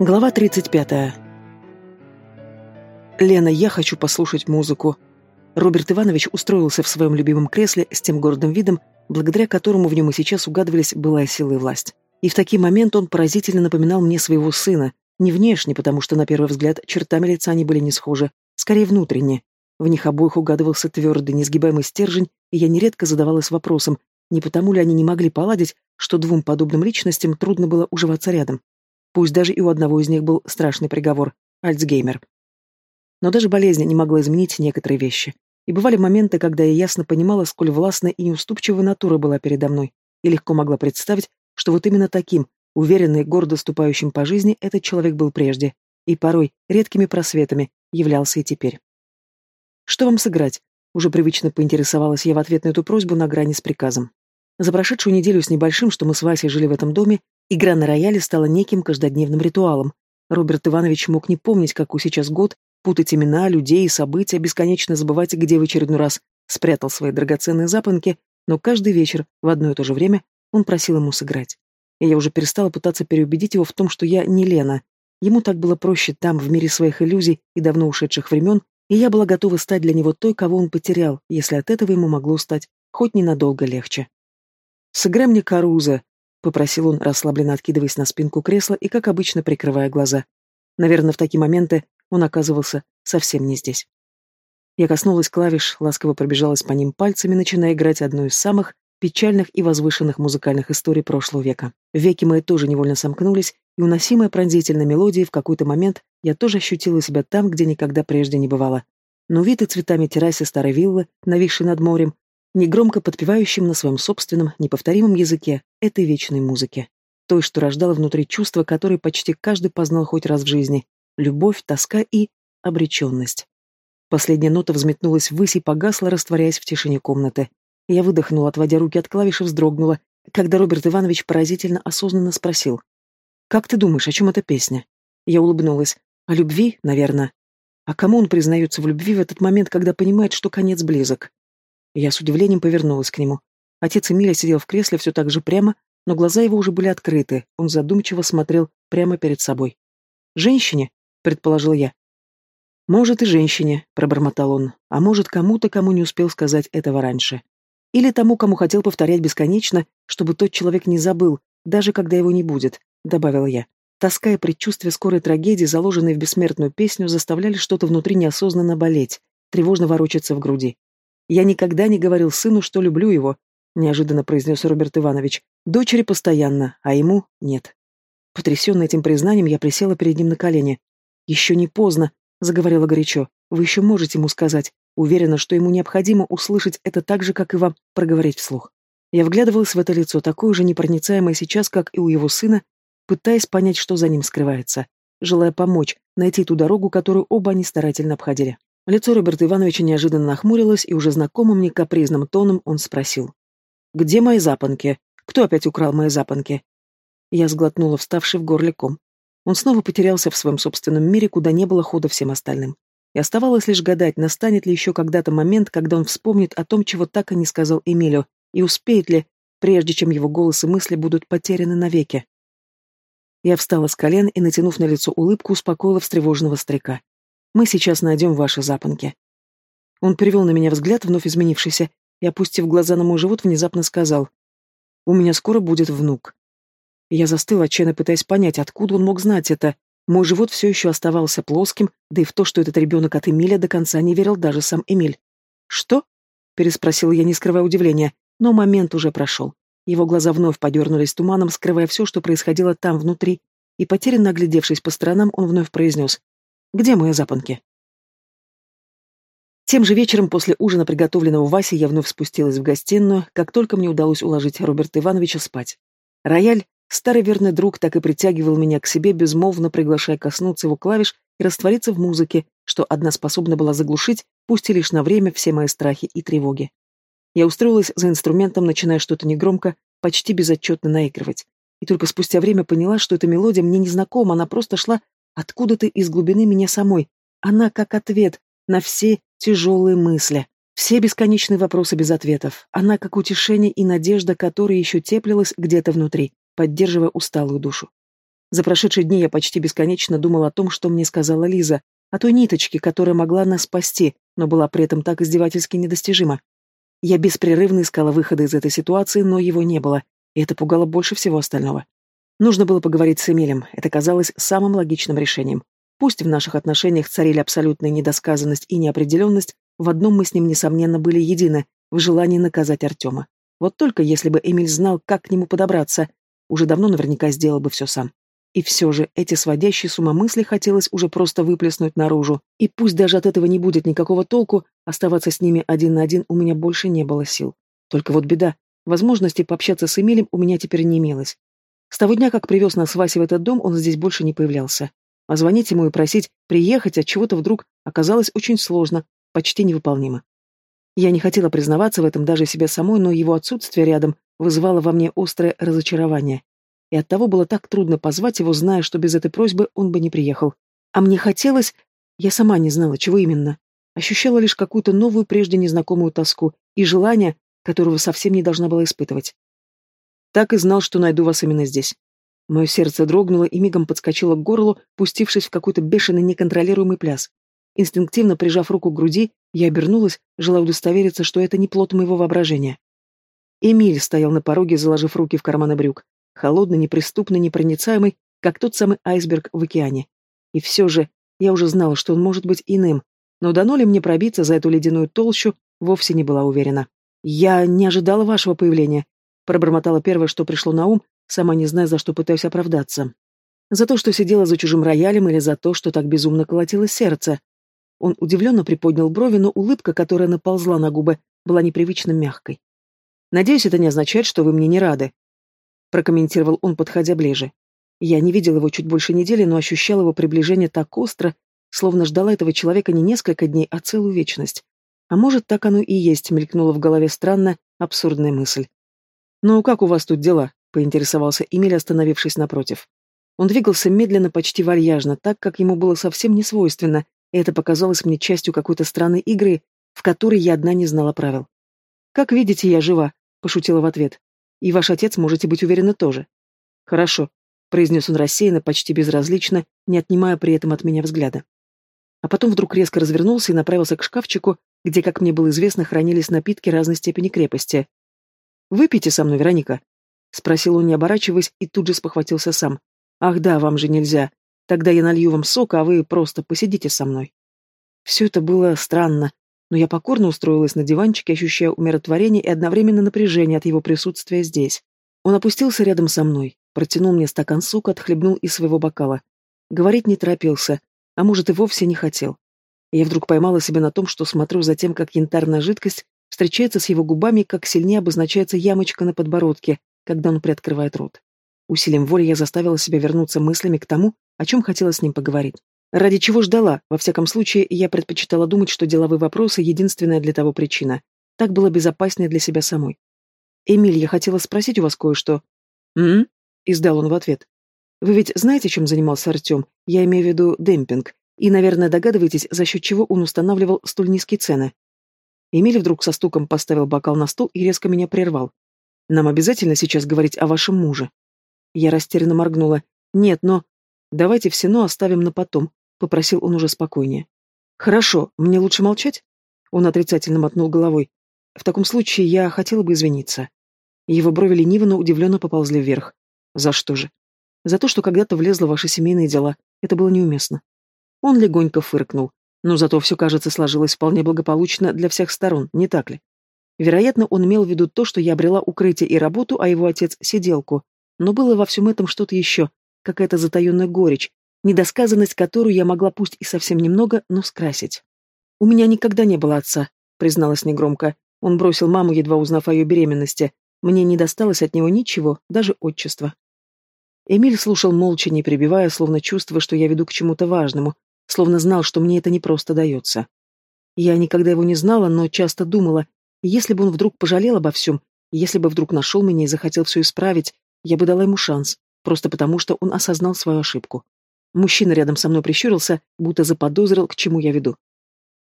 Глава 35. Лена, я хочу послушать музыку. Роберт Иванович устроился в своем любимом кресле с тем гордым видом, благодаря которому в нем и сейчас угадывались былая сила и власть. И в такие моменты он поразительно напоминал мне своего сына, не внешне, потому что на первый взгляд чертами лица они были не схожи, скорее внутренне. В них обоих угадывался твердый, несгибаемый стержень, и я нередко задавалась вопросом, не потому ли они не могли поладить, что двум подобным личностям трудно было уживаться рядом. Пусть даже и у одного из них был страшный приговор – Альцгеймер. Но даже болезнь не могла изменить некоторые вещи. И бывали моменты, когда я ясно понимала, сколь властная и неуступчивая натура была передо мной, и легко могла представить, что вот именно таким, уверенно и гордо ступающим по жизни, этот человек был прежде, и порой редкими просветами являлся и теперь. «Что вам сыграть?» Уже привычно поинтересовалась я в ответ на эту просьбу на грани с приказом. За прошедшую неделю с небольшим, что мы с Васей жили в этом доме, Игра на рояле стала неким каждодневным ритуалом. Роберт Иванович мог не помнить, какой сейчас год, путать имена, людей и события, бесконечно забывать, где в очередной раз спрятал свои драгоценные запонки, но каждый вечер в одно и то же время он просил ему сыграть. И я уже перестала пытаться переубедить его в том, что я не Лена. Ему так было проще там, в мире своих иллюзий и давно ушедших времен, и я была готова стать для него той, кого он потерял, если от этого ему могло стать хоть ненадолго легче. «Сыграй мне Каруза», попросил он, расслабленно откидываясь на спинку кресла и, как обычно, прикрывая глаза. Наверное, в такие моменты он оказывался совсем не здесь. Я коснулась клавиш, ласково пробежалась по ним пальцами, начиная играть одну из самых печальных и возвышенных музыкальных историй прошлого века. Веки мои тоже невольно сомкнулись, и уносимая пронзительной мелодией в какой-то момент я тоже ощутила себя там, где никогда прежде не бывала. Но вид и цветами террасе старой виллы, нависшей над морем, негромко подпевающим на своем собственном, неповторимом языке этой вечной музыки. Той, что рождало внутри чувства, которые почти каждый познал хоть раз в жизни. Любовь, тоска и обреченность. Последняя нота взметнулась ввысь и погасла, растворяясь в тишине комнаты. Я выдохнула, отводя руки от клавиш и вздрогнула, когда Роберт Иванович поразительно осознанно спросил. «Как ты думаешь, о чем эта песня?» Я улыбнулась. «О любви, наверное». А кому он признается в любви в этот момент, когда понимает, что конец близок? Я с удивлением повернулась к нему. Отец Эмиля сидел в кресле все так же прямо, но глаза его уже были открыты, он задумчиво смотрел прямо перед собой. «Женщине?» — предположил я. «Может, и женщине», — пробормотал он, «а может, кому-то, кому не успел сказать этого раньше. Или тому, кому хотел повторять бесконечно, чтобы тот человек не забыл, даже когда его не будет», — добавила я. Тоска и предчувствие скорой трагедии, заложенной в бессмертную песню, заставляли что-то внутри неосознанно болеть, тревожно ворочаться в груди. Я никогда не говорил сыну, что люблю его, неожиданно произнес Роберт Иванович. Дочери постоянно, а ему нет. Потрясенная этим признанием, я присела перед ним на колени. «Еще не поздно», — заговорила горячо. «Вы еще можете ему сказать. Уверена, что ему необходимо услышать это так же, как и вам, проговорить вслух». Я вглядывалась в это лицо, такое же непроницаемое сейчас, как и у его сына, пытаясь понять, что за ним скрывается, желая помочь, найти ту дорогу, которую оба они старательно обходили. Лицо Роберта Ивановича неожиданно нахмурилось, и уже знакомым мне капризным тоном он спросил. «Где мои запонки? Кто опять украл мои запонки?» Я сглотнула вставший в горле ком. Он снова потерялся в своем собственном мире, куда не было хода всем остальным. И оставалось лишь гадать, настанет ли еще когда-то момент, когда он вспомнит о том, чего так и не сказал Эмилю, и успеет ли, прежде чем его голос и мысли будут потеряны навеки. Я встала с колен и, натянув на лицо улыбку, успокоила встревоженного старика. Мы сейчас найдем ваши запонки. Он перевел на меня взгляд, вновь изменившийся, и, опустив глаза на мой живот, внезапно сказал, «У меня скоро будет внук». Я застыл, отчаянно пытаясь понять, откуда он мог знать это. Мой живот все еще оставался плоским, да и в то, что этот ребенок от Эмиля до конца не верил даже сам Эмиль. «Что?» — переспросил я, не скрывая удивления, но момент уже прошел. Его глаза вновь подернулись туманом, скрывая все, что происходило там, внутри, и, потерянно оглядевшись по сторонам, он вновь произнес где мои запонки? Тем же вечером после ужина, приготовленного Васей, я вновь спустилась в гостиную, как только мне удалось уложить Роберта Ивановича спать. Рояль, старый верный друг, так и притягивал меня к себе, безмолвно приглашая коснуться его клавиш и раствориться в музыке, что одна способна была заглушить, пусть и лишь на время, все мои страхи и тревоги. Я устроилась за инструментом, начиная что-то негромко, почти безотчетно наигрывать. И только спустя время поняла, что эта мелодия мне незнакома, она просто шла Откуда-то из глубины меня самой. Она как ответ на все тяжелые мысли, все бесконечные вопросы без ответов. Она как утешение и надежда, которая еще теплилась где-то внутри, поддерживая усталую душу. За прошедшие дни я почти бесконечно думал о том, что мне сказала Лиза, о той ниточке, которая могла нас спасти, но была при этом так издевательски недостижима. Я беспрерывно искала выхода из этой ситуации, но его не было, и это пугало больше всего остального. Нужно было поговорить с Эмилем, это казалось самым логичным решением. Пусть в наших отношениях царили абсолютная недосказанность и неопределенность, в одном мы с ним, несомненно, были едины, в желании наказать Артема. Вот только если бы Эмиль знал, как к нему подобраться, уже давно наверняка сделал бы все сам. И все же эти сводящие с ума мысли хотелось уже просто выплеснуть наружу. И пусть даже от этого не будет никакого толку, оставаться с ними один на один у меня больше не было сил. Только вот беда, возможности пообщаться с Эмилем у меня теперь не имелось. С того дня, как привез нас Вася в этот дом, он здесь больше не появлялся. А звонить ему и просить приехать от чего-то вдруг оказалось очень сложно, почти невыполнимо. Я не хотела признаваться в этом даже себе самой, но его отсутствие рядом вызывало во мне острое разочарование. И оттого было так трудно позвать его, зная, что без этой просьбы он бы не приехал. А мне хотелось... Я сама не знала, чего именно. Ощущала лишь какую-то новую, прежде незнакомую тоску и желание, которого совсем не должна была испытывать. Так и знал, что найду вас именно здесь. Мое сердце дрогнуло и мигом подскочило к горлу, пустившись в какой-то бешеный неконтролируемый пляс. Инстинктивно прижав руку к груди, я обернулась, желая удостовериться, что это не плод моего воображения. Эмиль стоял на пороге, заложив руки в карманы брюк, холодный, неприступный, непроницаемый, как тот самый айсберг в океане. И все же я уже знала, что он может быть иным, но дано ли мне пробиться за эту ледяную толщу, вовсе не была уверена. «Я не ожидала вашего появления», Пробормотала первое, что пришло на ум, сама не зная, за что пытаюсь оправдаться. За то, что сидела за чужим роялем, или за то, что так безумно колотилось сердце. Он удивленно приподнял брови, но улыбка, которая наползла на губы, была непривычно мягкой. «Надеюсь, это не означает, что вы мне не рады», — прокомментировал он, подходя ближе. Я не видел его чуть больше недели, но ощущал его приближение так остро, словно ждала этого человека не несколько дней, а целую вечность. А может, так оно и есть, мелькнула в голове странная, абсурдная мысль. «Ну, как у вас тут дела?» — поинтересовался Эмиль, остановившись напротив. Он двигался медленно, почти вальяжно, так, как ему было совсем не свойственно, и это показалось мне частью какой-то странной игры, в которой я одна не знала правил. «Как видите, я жива», — пошутила в ответ. «И ваш отец, можете быть уверены, тоже». «Хорошо», — произнес он рассеянно, почти безразлично, не отнимая при этом от меня взгляда. А потом вдруг резко развернулся и направился к шкафчику, где, как мне было известно, хранились напитки разной степени крепости. «Выпейте со мной, Вероника?» — спросил он, не оборачиваясь, и тут же спохватился сам. «Ах да, вам же нельзя. Тогда я налью вам сока, а вы просто посидите со мной». Все это было странно, но я покорно устроилась на диванчике, ощущая умиротворение и одновременно напряжение от его присутствия здесь. Он опустился рядом со мной, протянул мне стакан сока, отхлебнул из своего бокала. Говорить не торопился, а может и вовсе не хотел. Я вдруг поймала себя на том, что смотрю за тем, как янтарная жидкость встречается с его губами, как сильнее обозначается ямочка на подбородке, когда он приоткрывает рот. Усилием воли я заставила себя вернуться мыслями к тому, о чем хотела с ним поговорить. Ради чего ждала, во всяком случае, я предпочитала думать, что деловые вопросы — единственная для того причина. Так было безопаснее для себя самой. «Эмиль, я хотела спросить у вас кое-что». «М?», издал он в ответ. «Вы ведь знаете, чем занимался Артем? Я имею в виду демпинг. И, наверное, догадываетесь, за счет чего он устанавливал столь низкие цены. Эмиль вдруг со стуком поставил бокал на стол и резко меня прервал. «Нам обязательно сейчас говорить о вашем муже?» Я растерянно моргнула. «Нет, но...» «Давайте все «но» оставим на потом», — попросил он уже спокойнее. «Хорошо, мне лучше молчать?» Он отрицательно мотнул головой. «В таком случае я хотела бы извиниться». Его брови лениво, но удивленно поползли вверх. «За что же?» «За то, что когда-то влезла в ваши семейные дела. Это было неуместно». Он легонько фыркнул. Но зато все, кажется, сложилось вполне благополучно для всех сторон, не так ли? Вероятно, он имел в виду то, что я обрела укрытие и работу, а его отец — сиделку. Но было во всем этом что-то еще, какая-то затаенная горечь, недосказанность, которую я могла пусть и совсем немного, но скрасить. «У меня никогда не было отца», — призналась негромко. Он бросил маму, едва узнав о ее беременности. Мне не досталось от него ничего, даже отчества. Эмиль слушал молча, не прибивая, словно чувствуя, что я веду к чему-то важному, словно знал, что мне это не просто дается. Я никогда его не знала, но часто думала, если бы он вдруг пожалел обо всем, если бы вдруг нашел меня и захотел все исправить, я бы дала ему шанс, просто потому что он осознал свою ошибку. Мужчина рядом со мной прищурился, будто заподозрил, к чему я веду.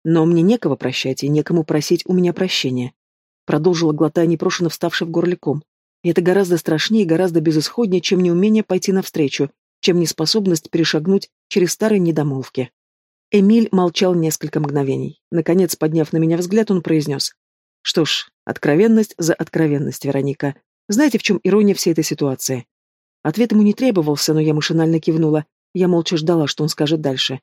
Но мне некого прощать и некому просить у меня прощения. Продолжила глотая непрошено вставший в горле ком. И это гораздо страшнее и гораздо безысходнее, чем неумение пойти навстречу, чем неспособность перешагнуть через старые недомолвки. Эмиль молчал несколько мгновений. Наконец, подняв на меня взгляд, он произнес. «Что ж, откровенность за откровенность, Вероника. Знаете, в чем ирония всей этой ситуации?» Ответ ему не требовался, но я машинально кивнула. Я молча ждала, что он скажет дальше.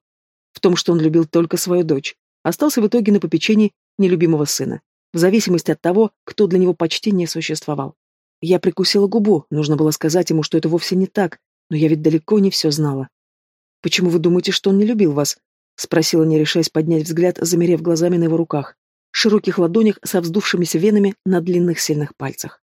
В том, что он любил только свою дочь. Остался в итоге на попечении нелюбимого сына. В зависимости от того, кто для него почти не существовал. Я прикусила губу, нужно было сказать ему, что это вовсе не так, но я ведь далеко не все знала. «Почему вы думаете, что он не любил вас?» — спросила, не решаясь поднять взгляд, замерев глазами на его руках, широких ладонях со вздувшимися венами на длинных сильных пальцах.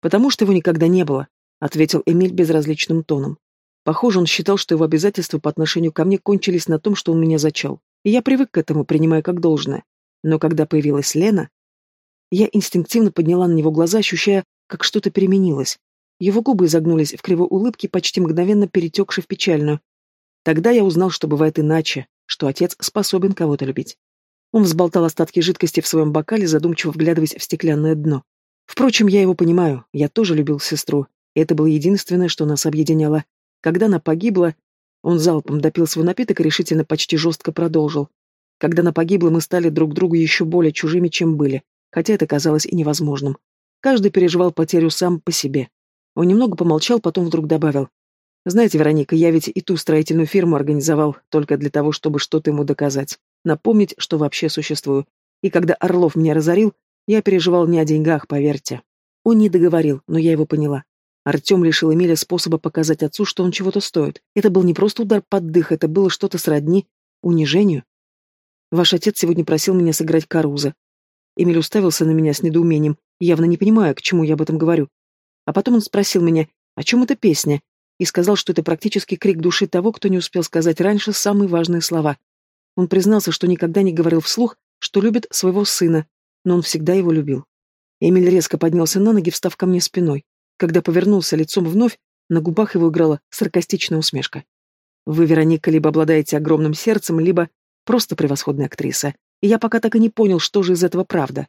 «Потому что его никогда не было», — ответил Эмиль безразличным тоном. Похоже, он считал, что его обязательства по отношению ко мне кончились на том, что он меня зачал. И я привык к этому, принимая как должное. Но когда появилась Лена, я инстинктивно подняла на него глаза, ощущая, как что-то переменилось. Его губы изогнулись в кривой улыбке, почти мгновенно перетекшей в печальную. Тогда я узнал, что бывает иначе, что отец способен кого-то любить. Он взболтал остатки жидкости в своем бокале, задумчиво вглядываясь в стеклянное дно. Впрочем, я его понимаю, я тоже любил сестру, и это было единственное, что нас объединяло. Когда она погибла, он залпом допил свой напиток и решительно почти жестко продолжил. Когда она погибла, мы стали друг другу еще более чужими, чем были, хотя это казалось и невозможным. Каждый переживал потерю сам по себе. Он немного помолчал, потом вдруг добавил. Знаете, Вероника, я ведь и ту строительную фирму организовал только для того, чтобы что-то ему доказать, напомнить, что вообще существую. И когда Орлов меня разорил, я переживал не о деньгах, поверьте. Он не договорил, но я его поняла. Артем лишил Эмиля способа показать отцу, что он чего-то стоит. Это был не просто удар под дых, это было что-то сродни унижению. Ваш отец сегодня просил меня сыграть Каруза. Эмиль уставился на меня с недоумением, явно не понимая, к чему я об этом говорю. А потом он спросил меня, о чем эта песня, и сказал, что это практически крик души того, кто не успел сказать раньше самые важные слова. Он признался, что никогда не говорил вслух, что любит своего сына, но он всегда его любил. Эмиль резко поднялся на ноги, встав ко мне спиной. Когда повернулся лицом вновь, на губах его играла саркастичная усмешка. «Вы, Вероника, либо обладаете огромным сердцем, либо просто превосходная актриса. И я пока так и не понял, что же из этого правда».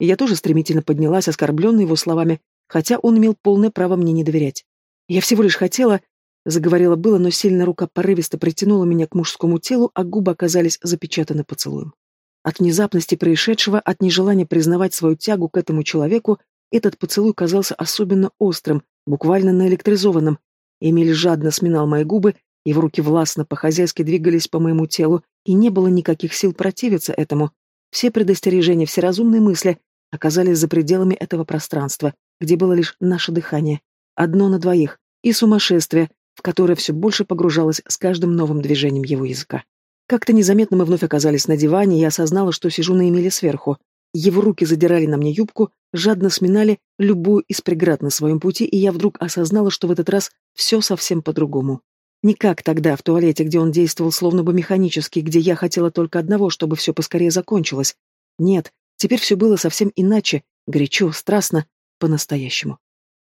Я тоже стремительно поднялась, оскорбленная его словами, хотя он имел полное право мне не доверять. Я всего лишь хотела... Заговорила было, но сильная рука порывисто притянула меня к мужскому телу, а губы оказались запечатаны поцелуем. От внезапности происшедшего, от нежелания признавать свою тягу к этому человеку, этот поцелуй казался особенно острым, буквально наэлектризованным. Эмиль жадно сминал мои губы, его руки властно по-хозяйски двигались по моему телу, и не было никаких сил противиться этому. Все предостережения, все разумные мысли оказались за пределами этого пространства, где было лишь наше дыхание, одно на двоих, и сумасшествие, в которое все больше погружалось с каждым новым движением его языка. Как-то незаметно мы вновь оказались на диване, и я осознала, что сижу на Эмиле сверху. Его руки задирали на мне юбку, жадно сминали любую из преград на своем пути, и я вдруг осознала, что в этот раз все совсем по-другому. Не как тогда, в туалете, где он действовал словно бы механически, где я хотела только одного, чтобы все поскорее закончилось. Нет, теперь все было совсем иначе, горячо, страстно, по-настоящему.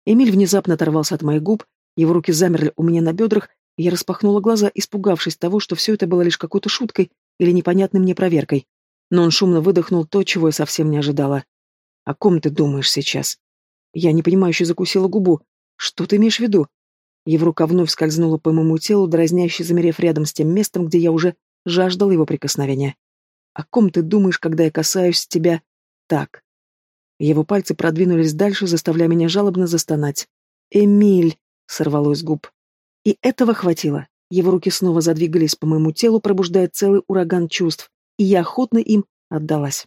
Эмиль внезапно оторвался от моих губ, его руки замерли у меня на бедрах, и я распахнула глаза, испугавшись того, что все это было лишь какой-то шуткой или непонятной мне проверкой. Но он шумно выдохнул то, чего я совсем не ожидала. «О ком ты думаешь сейчас?» Я непонимающе закусила губу. «Что ты имеешь в виду?» Его рука вновь скользнула по моему телу, дразняще замерев рядом с тем местом, где я уже жаждала его прикосновения. «О ком ты думаешь, когда я касаюсь тебя так?» Его пальцы продвинулись дальше, заставляя меня жалобно застонать. «Эмиль!» — сорвалось с губ. И этого хватило. Его руки снова задвигались по моему телу, пробуждая целый ураган чувств, и я охотно им отдалась.